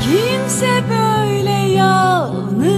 Kimse böyle yalnız